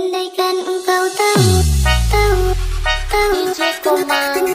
Andaikan engkau tahu, tahu, tahu DJ Komang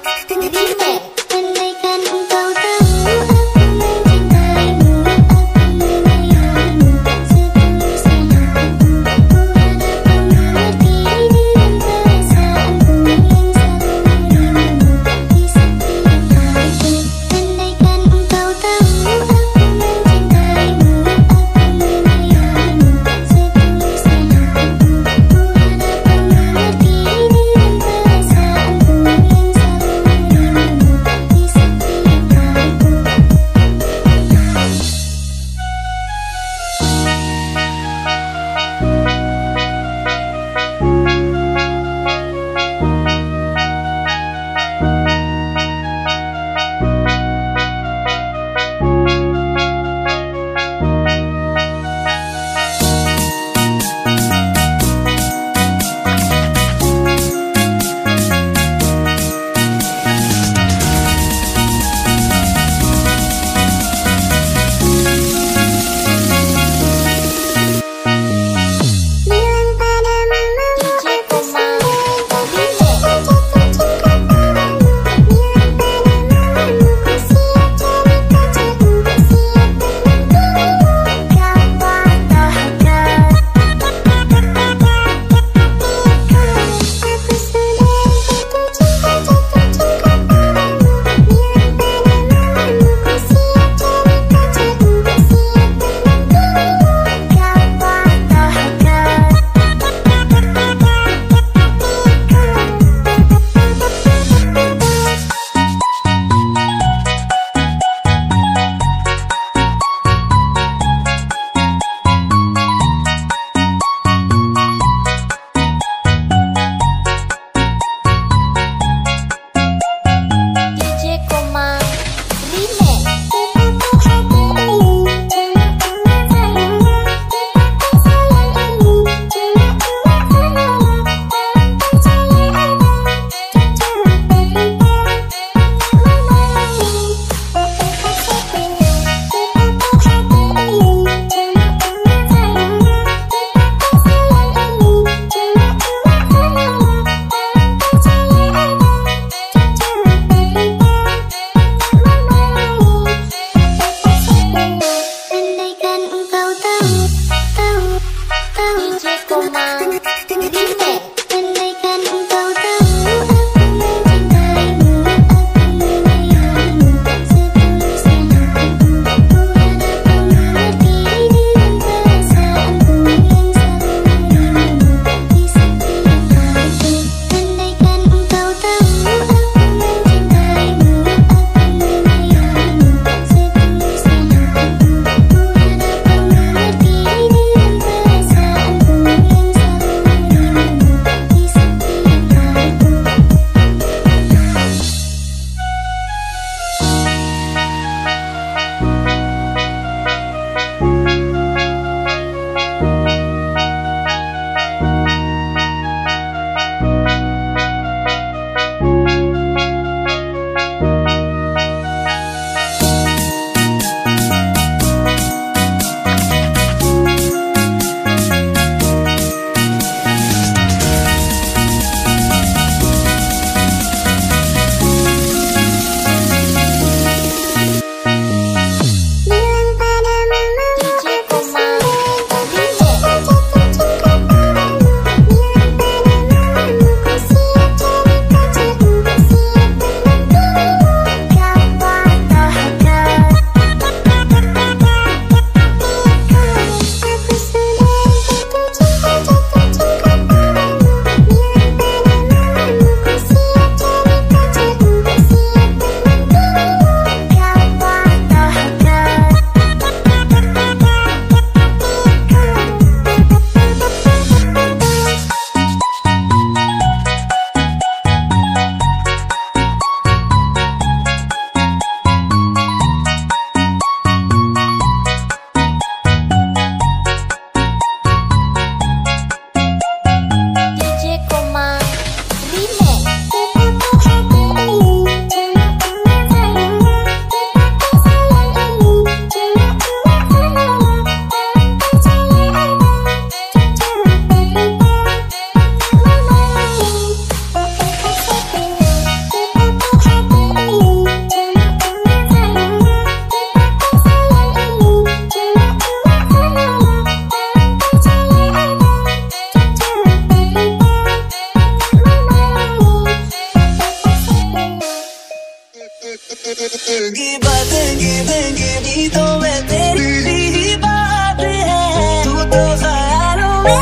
ज़िंदगी बदंगी बंगी तो मैं तेरी ही बात है। तू तो ख्यालों में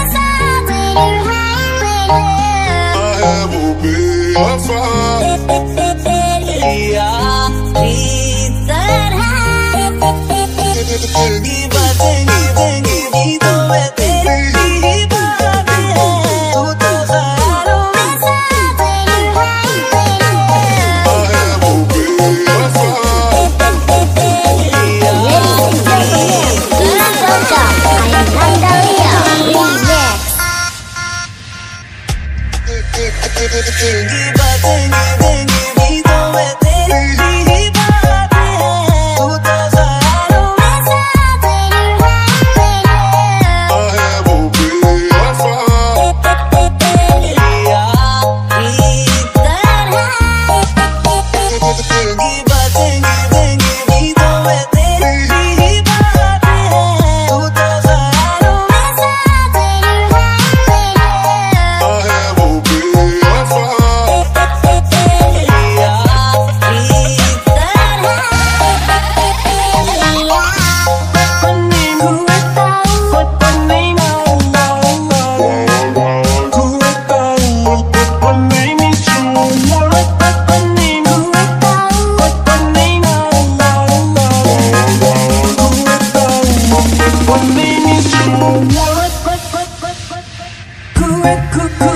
ज़िंदगी बदंगी बंगी तो मैं 쿡쿡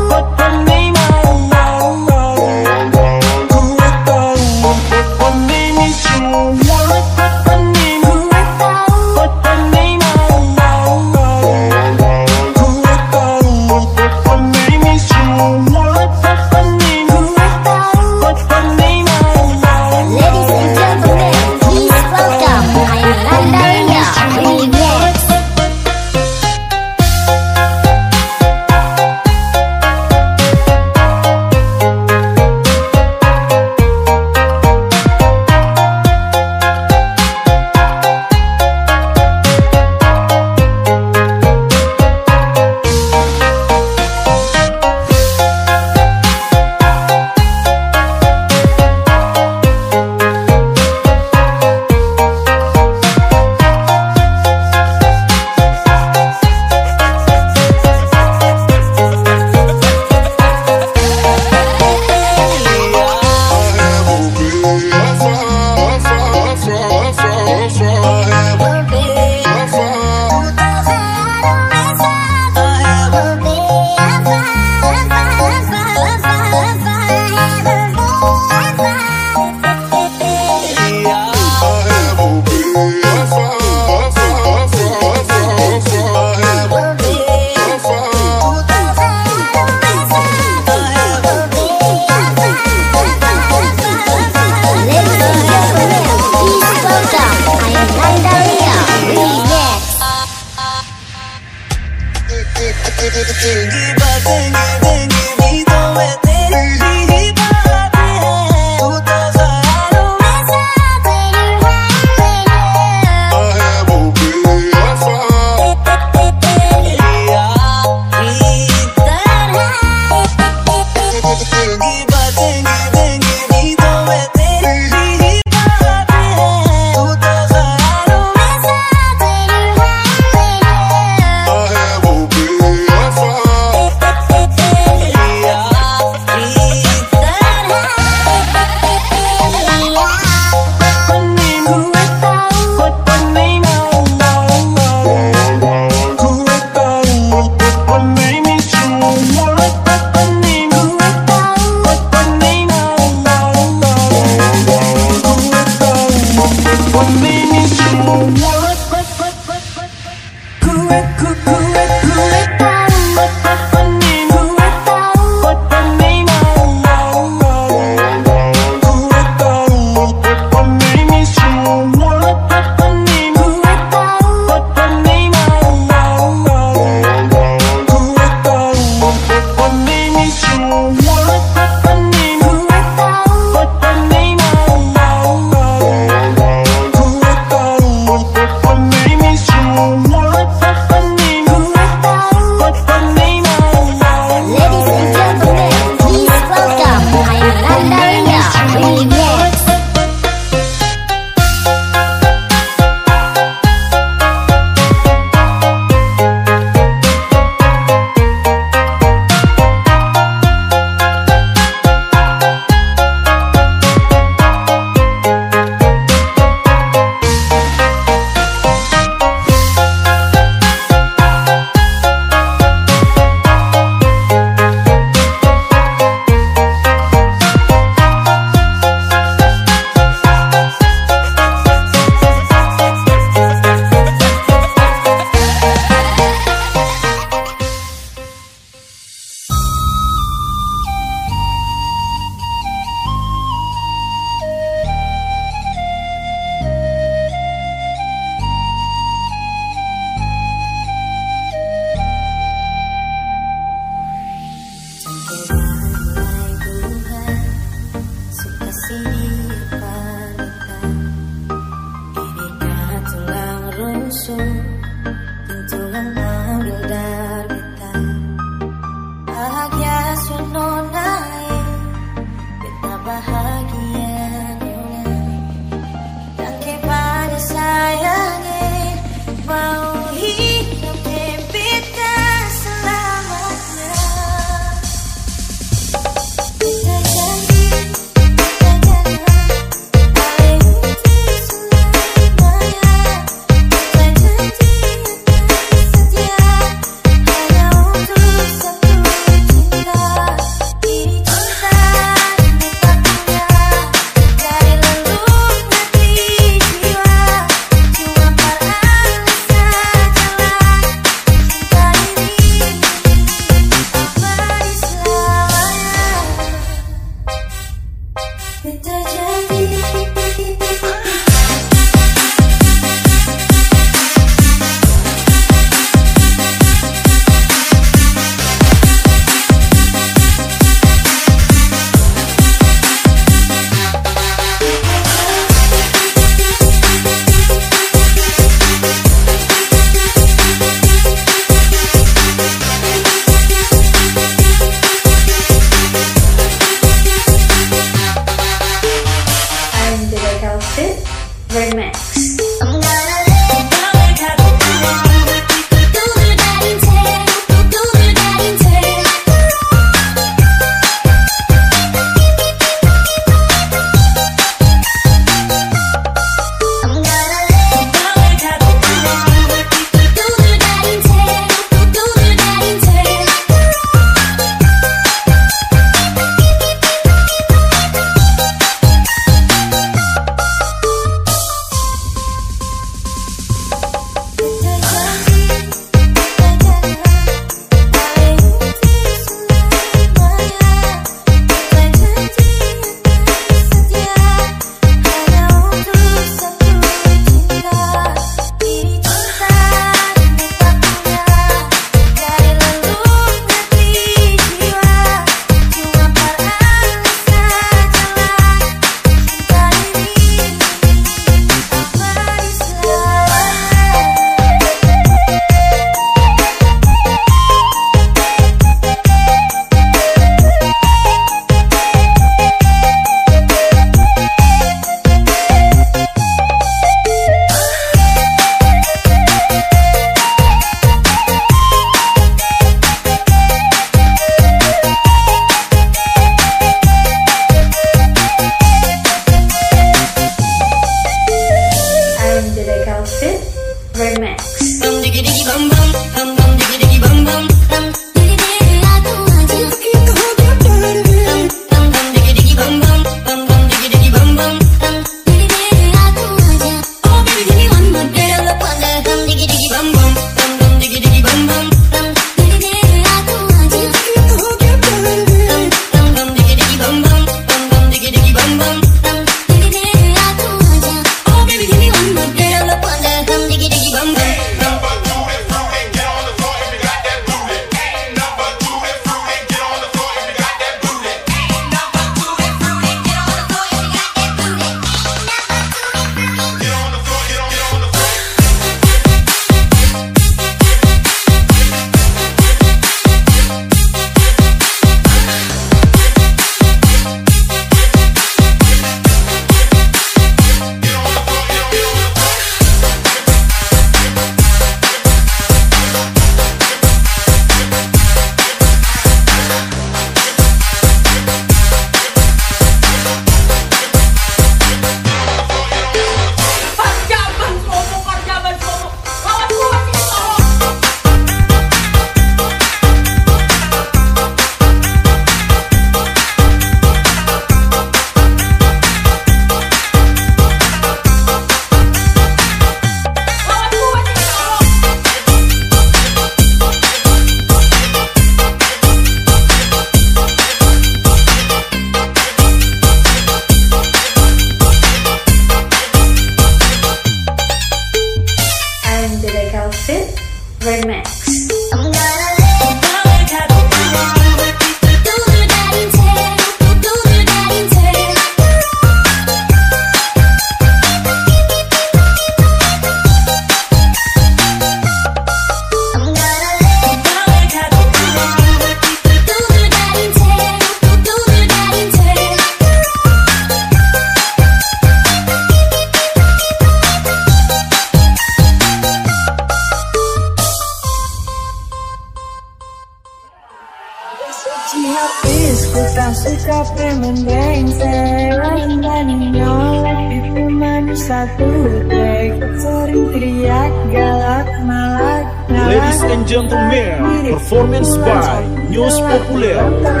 不了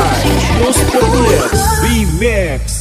mais os problemas. B-Max.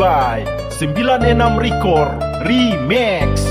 by 96 Record Remix.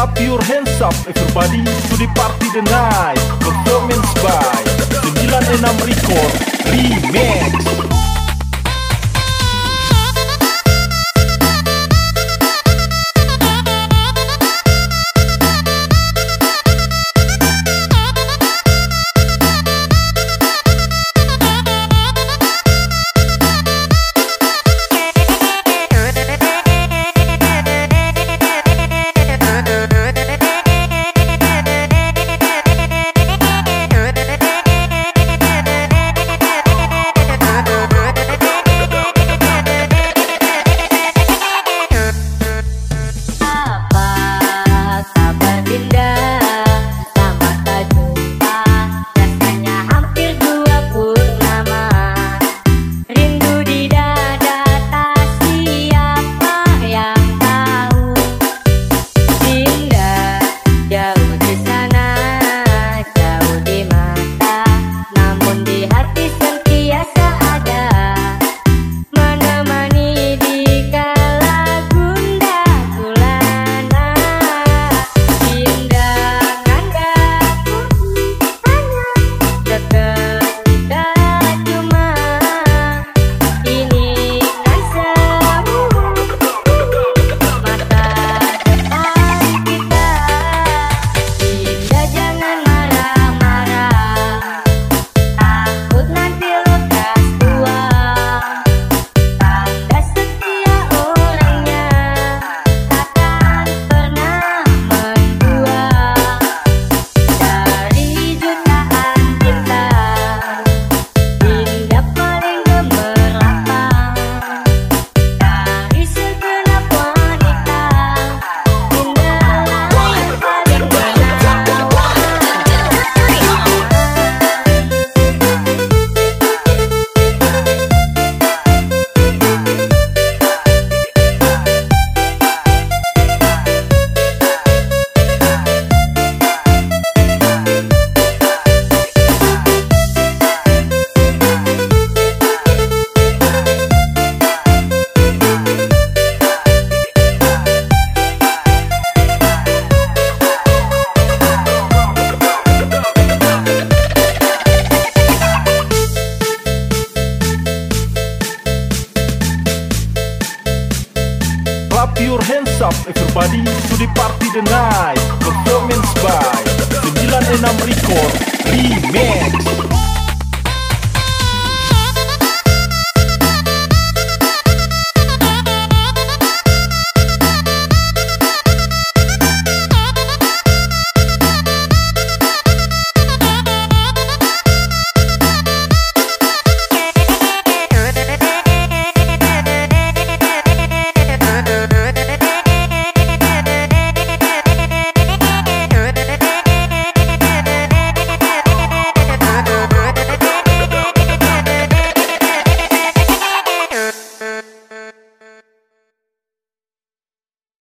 Clap your hands up everybody to the party tonight. Performance by 96 Record Remix. Up everybody to the party tonight. Performance by 96 Record